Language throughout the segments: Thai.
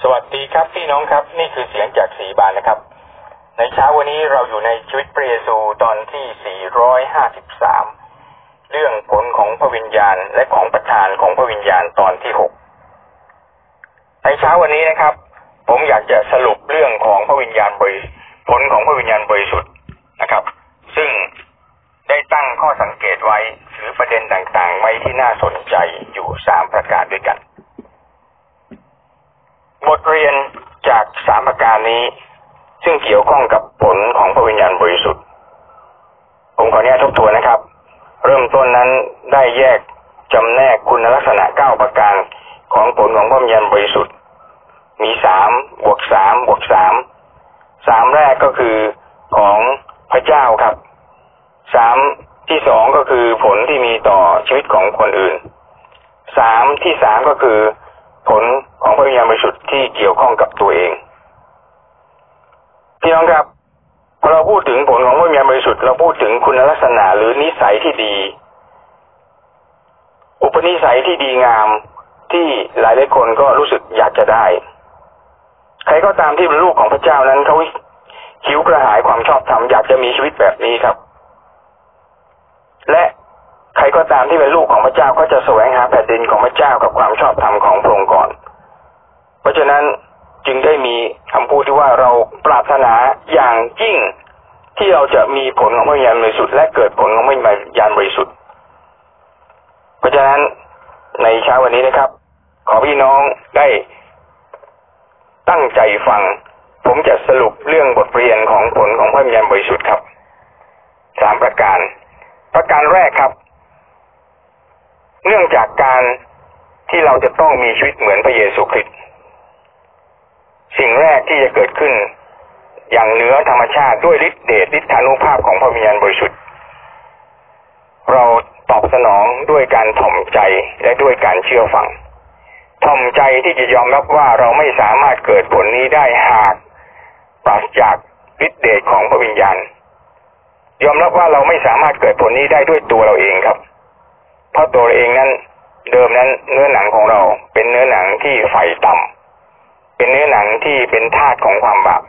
สวัสดีครับพี่น้องครับ นี่คือเสียงจากสีบานนะครับ ในเช้าวันนี้เราอยู่ในชีวิตเปรซูตอนที่ 453 เรื่องผลของพระวิญญาณและของประธานของพระวิญญาณตอนที่ 6 ในเช้าวันนี้นะครับ ผมอยากจะสรุปเรื่องของพระวิญญาณบริผลของพระวิญญาณบริสุทธิ์นะครับ ซึ่งได้ตั้งข้อสังเกตไว้หรือประเด็นต่างๆ ไว้ที่น่าสนใจอยู่สามประการด้วยกัน บทเรียนจากสามประการนี้ ซึ่งเกี่ยวข้องกับผลของพระวิญญาณบริสุทธิ์ ผมขออนุญาตทบทวนนะครับ เริ่มต้นนั้นได้แยกจำแนกคุณลักษณะเก้าประการของผลของพระวิญญาณบริสุทธิ์ มีสามบวกสามบวกสามสามแรกก็คือของพระเจ้าครับสามที่สองก็คือผลที่มีต่อชีวิตของคนอื่นสามที่สามก็คือผล ของพระวิญญาณบริสุทธิ์ที่เกี่ยวข้องกับตัวเองพี่น้องครับพอเราพูดถึงผลของพระวิญญาณบริสุทธิ์เราพูดถึงคุณลักษณะหรือนิสัยที่ดี อุปนิสัยที่ดีงามที่หลายหลายคนก็รู้สึกอยากจะได้ ใครก็ตามที่เป็นลูกของพระเจ้านั้นเขาหิวกระหายความชอบธรรมอยากจะมีชีวิตแบบนี้ครับ และใครก็ตามที่เป็นลูกของพระเจ้าก็จะแสวงหาแผ่นดินของพระเจ้ากับความชอบธรรมของพระองค์ก่อน ราะฉะนั้นจึงได้มีคำพูดที่ว่าเราปรารถนาอย่างยิ่งที่เราจะมีผลของพระวิญญาณบริสุทธิ์และเกิดผลของพระวิญญาณบริสุทธิ์ เพราะฉะนั้นในเช้าวันนี้นะครับ ขอพี่น้องได้ตั้งใจฟัง ผมจะสรุปเรื่องบทเรียนของผลของพระวิญญาณบริสุทธิ์ครับสามประการ ประการแรกครับ เนื่องจากการที่เราจะต้องมีชีวิตเหมือนพระเยซูคริสต์ สิ่งแรกที่จะเกิดขึ้น อย่างเหนือธรรมชาติด้วยฤทธิเดชฤทธานุภาพของพระวิญญาณบริสุทธิ์ เราตอบสนองด้วยการถ่อมใจและด้วยการเชื่อฟังถ่อมใจที่จะยอมรับว่าเราไม่สามารถเกิดผลนี้ได้หากปราศจากฤทธิเดชของพระวิญญาณ ยอมรับว่าเราไม่สามารถเกิดผลนี้ได้ด้วยตัวเราเองครับ เพราะตัวเราเองนั้น เดิมนั้นเนื้อหนังของเราเป็นเนื้อหนังที่ไฟต่ำ เป็นเนื้อหนังที่เป็นธาตุของความบาป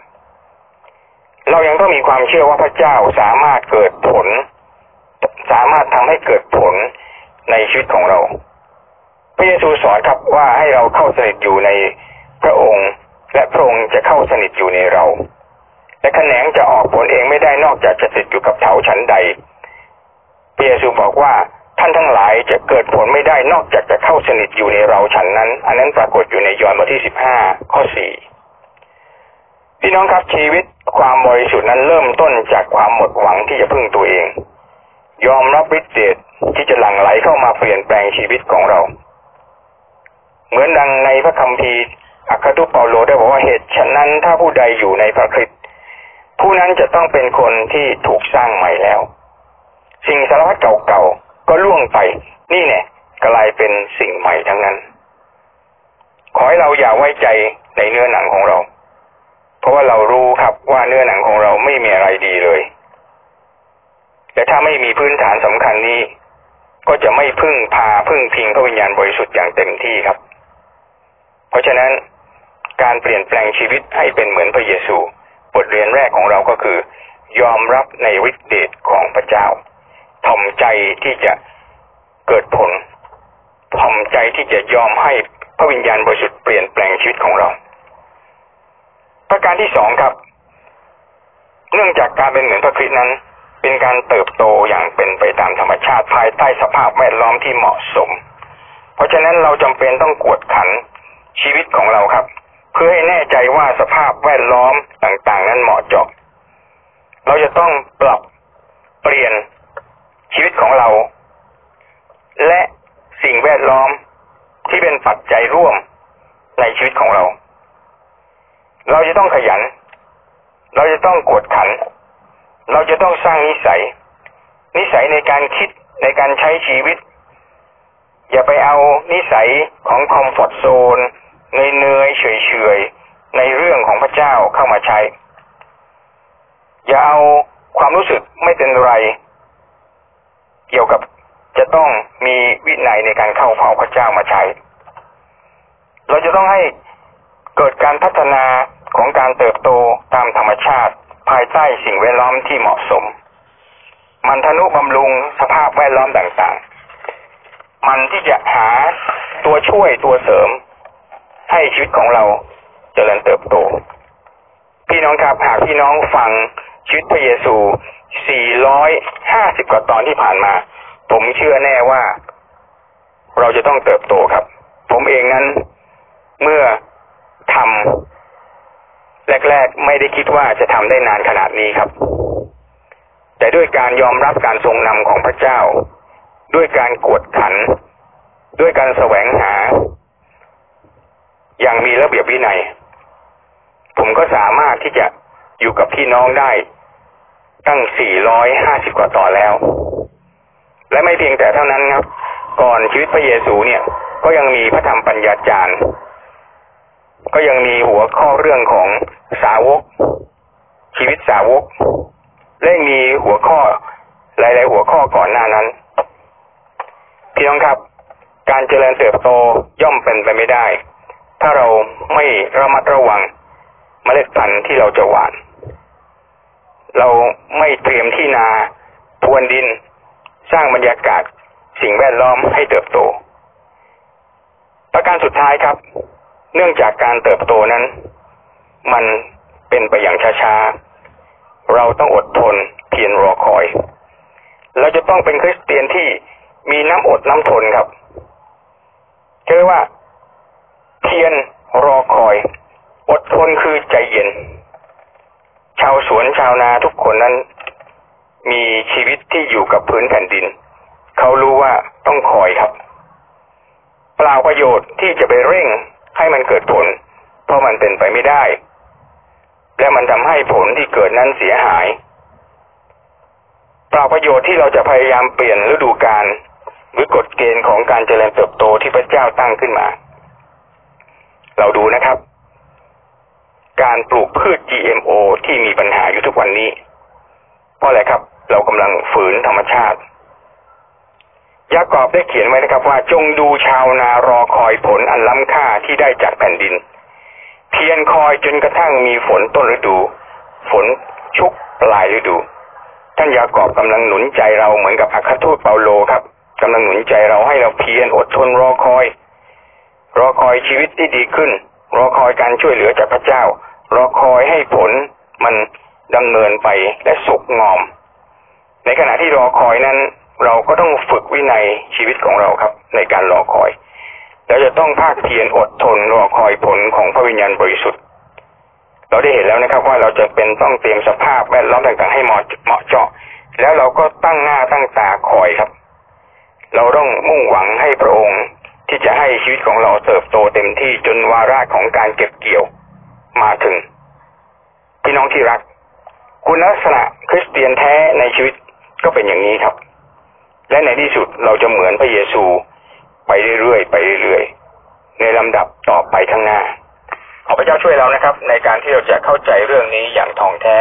เรายังต้องมีความเชื่อว่าพระเจ้าสามารถเกิดผล สามารถทำให้เกิดผลในชีวิตของเรา พระเยซูสอนครับว่าให้เราเข้าสนิทอยู่ในพระองค์ และพระองค์จะเข้าสนิทอยู่ในเรา และแขนงจะออกผลเองไม่ได้นอกจากจะติดอยู่กับเถาชั้นใดพระเยซูบอกว่า ท่านทั้งหลายจะเกิดผลไม่ได้นอกจากจะเข้าสนิทอยู่ในเราฉันนั้น อันนั้นปรากฏอยู่ในยอห์นบทที่สิบห้าข้อสี่พี่น้องครับชีวิตความบริสุทธิ์นั้นเริ่มต้นจากความหมดหวังที่จะพึ่งตัวเอง ยอมรับฤทธิ์เดชที่จะหลั่งไหลเข้ามาเปลี่ยนแปลงชีวิตของเรา เหมือนดังในพระคัมภีร์อัครทูตเปาโลได้บอกว่าเหตุฉะนั้นถ้าผู้ใดอยู่ในพระคริสต์ผู้นั้นจะต้องเป็นคนที่ถูกสร้างใหม่แล้ว สิ่งสารพัดเก่า ก็ล่วงไป นี่เนี่ยกลายเป็นสิ่งใหม่ทั้งนั้น ขอให้เราอย่าไว้ใจในเนื้อหนังของเรา เพราะว่าเรารู้ครับว่าเนื้อหนังของเราไม่มีอะไรดีเลยแต่ถ้าไม่มีพื้นฐานสำคัญนี้ ก็จะไม่พึ่งพาพึ่งพิงพระวิญญาณบริสุทธิ์อย่างเต็มที่ครับ เพราะฉะนั้นการเปลี่ยนแปลงชีวิตให้เป็นเหมือนพระเยซู บทเรียนแรกของเราก็คือ ยอมรับในฤทธิเดชของพระเจ้า ถ่อมใจที่จะเกิดผลถ่อมใจที่จะยอมให้พระวิญญาณบริสุทธิ์เปลี่ยนแปลงชีวิตของเรา ประการที่สองครับ เนื่องจากการเป็นเหมือนพระคริสต์นั้น เป็นการเติบโตอย่างเป็นไปตามธรรมชาติภายใต้สภาพแวดล้อมที่เหมาะสม เพราะฉะนั้นเราจำเป็นต้องกวดขันชีวิตของเราครับ เพื่อให้แน่ใจว่าสภาพแวดล้อมต่างๆ นั้นเหมาะเจาะเราจะต้องปรับเปลี่ยน ชีวิตของเรา และสิ่งแวดล้อมที่เป็นปัจจัยร่วมในชีวิตของเรา เราจะต้องขยัน เราจะต้องกดขัน เราจะต้องสร้างนิสัย นิสัยในการคิดในการใช้ชีวิต อย่าไปเอานิสัยของคอมฟอร์ทโซนเนยเนยเฉยเฉยในเรื่องของพระเจ้าเข้ามาใช้ อย่าเอาความรู้สึกไม่เป็นไร เกี่ยวกับจะต้องมีวินัยในการเข้าเฝ้าพระเจ้ามาใช้ เราจะต้องให้เกิดการพัฒนาของการเติบโตตามธรรมชาติ ภายใต้สิ่งแวดล้อมที่เหมาะสม มันทนุบำรุงสภาพแวดล้อมต่างๆ มันที่จะหาตัวช่วยตัวเสริม ให้ชีวิตของเราเจริญเติบโต พี่น้องครับหากพี่น้องฟังชีวิตพระเยซู 450 กว่าตอนที่ผ่านมา ผมเชื่อแน่ว่า เราจะต้องเติบโตครับ ผมเองนั้นเมื่อทำแรก ๆ ไม่ได้คิดว่าจะทำได้นานขนาดนี้ครับ แต่ด้วยการยอมรับการทรงนำของพระเจ้า ด้วยการกวดขัน ด้วยการแสวงหา อย่างมีระเบียบวินัย ผมก็สามารถที่จะอยู่กับพี่น้องได้ ตั้ง 450 กว่าต่อแล้ว และไม่เพียงแต่เท่านั้นครับ ก่อนชีวิตพระเยซูเนี่ย ก็ยังมีพระธรรมปัญญาจารย์ ก็ยังมีหัวข้อเรื่องของสาวก ชีวิตสาวก และมีหัวข้อหลาย ๆ หัวข้อก่อนหน้านั้นพี่น้องครับ การเจริญเติบโตย่อมเป็นไปไม่ได้ ถ้าเราไม่ระมัดระวังเมล็ดพันธุ์ที่เราจะหว่าน เราไม่เตรียมที่นาพรวนดิน สร้างบรรยากาศสิ่งแวดล้อมให้เติบโต ประการสุดท้ายครับ เนื่องจากการเติบโตนั้น มันเป็นไปอย่างช้าๆ เราต้องอดทนเพียรรอคอย เราจะต้องเป็นคริสเตียนที่มีน้ำอดน้ำทนครับเรียกว่า เพียรรอคอย อดทนคือใจเย็น ชาวสวนชาวนาทุกคนนั้น มีชีวิตที่อยู่กับพื้นแผ่นดิน เขารู้ว่าต้องคอยครับ เปล่าประโยชน์ที่จะไปเร่งให้มันเกิดผล เพราะมันเป็นไปไม่ได้ และมันทำให้ผลที่เกิดนั้นเสียหาย เปล่าประโยชน์ที่เราจะพยายามเปลี่ยนฤดูกาลหรือกฎเกณฑ์ของการเจริญเติบโตที่พระเจ้าตั้งขึ้นมา เราดูนะครับ การปลูกพืช GMO ที่มีปัญหาอยู่ทุกวันนี้ เพราะอะไรครับ เรากำลังฝืนธรรมชาติ ยากอบได้เขียนไว้นะครับว่าจงดูชาวนารอคอยผลอันล้ำค่าที่ได้จากแผ่นดิน เพียรคอยจนกระทั่งมีฝนต้นฤดู ฝนชุกปลายฤดู ท่านยากอบกำลังหนุนใจเราเหมือนกับอัครทูตเปาโลครับกำลังหนุนใจเราให้เราเพียรอดทนรอคอย รอคอยชีวิตที่ดีขึ้น รอคอยการช่วยเหลือจากพระเจ้า รอคอยให้ผลมันดำเนินไปและสุกงอม ในขณะที่รอคอยนั้น เราก็ต้องฝึกวินัยชีวิตของเราครับ ในการรอคอยเราจะต้องภาคเพียรอดทนรอคอยผลของพระวิญญาณบริสุทธิ์ เราได้เห็นแล้วนะครับว่าเราจะเป็นต้องเตรียมสภาพแวดล้อมต่างๆให้เหมาะเหมาะเจาะ แล้วเราก็ตั้งหน้าตั้งตาคอยครับ เราต้องมุ่งหวังให้พระองค์ที่จะให้ชีวิตของเราเติบโตเต็มที่จนวาระของการเก็บเกี่ยว มาถึง พี่น้องที่รัก คุณลักษณะคริสเตียนแท้ในชีวิตก็เป็นอย่างนี้ครับ และในที่สุดเราจะเหมือนพระเยซูไปเรื่อยๆไปเรื่อยๆในลำดับต่อไปข้างหน้าขอพระเจ้าช่วยเรานะครับ ในการที่เราจะเข้าใจเรื่องนี้อย่างท่องแท้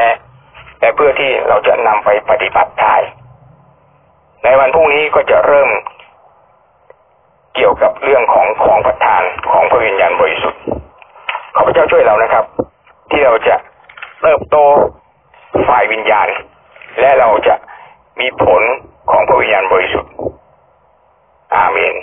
และเพื่อที่เราจะนำไปปฏิบัติได้ในวันพรุ่งนี้ก็จะเริ่มเกี่ยวกับเรื่องของของประทานของพระวิญญาณบริสุทธิ์ ขอพระเจ้าช่วยเรานะครับ ที่เราจะเติบโตฝ่ายวิญญาณ และเราจะมีผลของพระวิญญาณบริสุทธิ์อาเมน